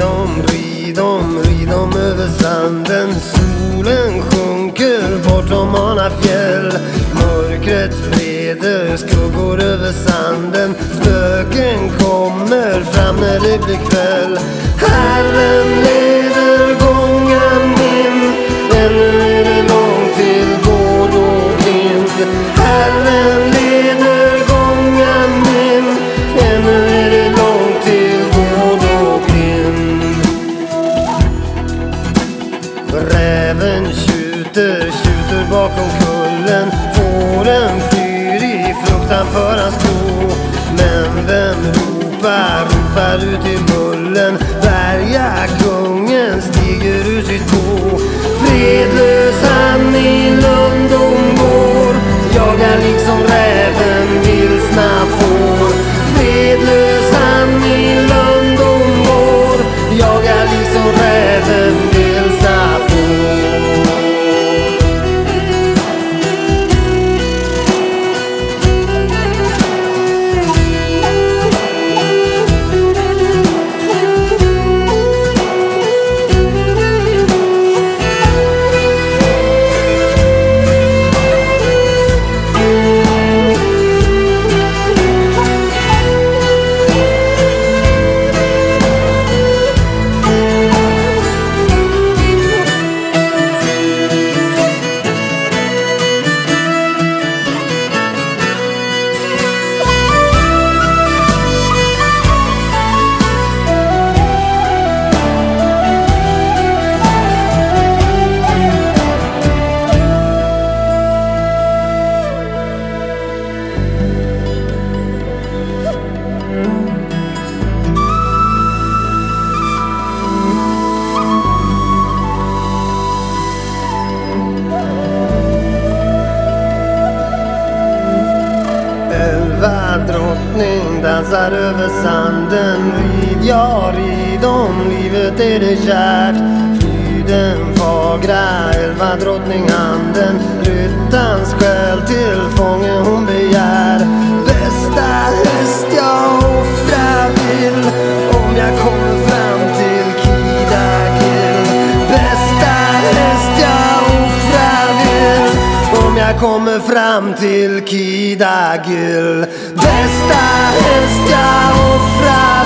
ridom, dem över sanden. Solen sjunker bortom alla fjäll. Mörkret breder skuggor över sanden. Spöken kommer fram när det blir kväll. Herren leder gången min Ännu är det långt till gård och vind tjuter, skjuter bakom kullen. Fåren flyr i fruktan för hans ko. Men vem ropar, ropar ut i mullen? Bergakungen stiger ur sitt bo Fredlös han i lundom går Jagar liksom drottning dansar över sanden Rid, ja rid om livet är det kärt. Fly den fagra elva drottninghanden, Ryttans själ till kommer fram till Kidagill Bästa häst jag offrar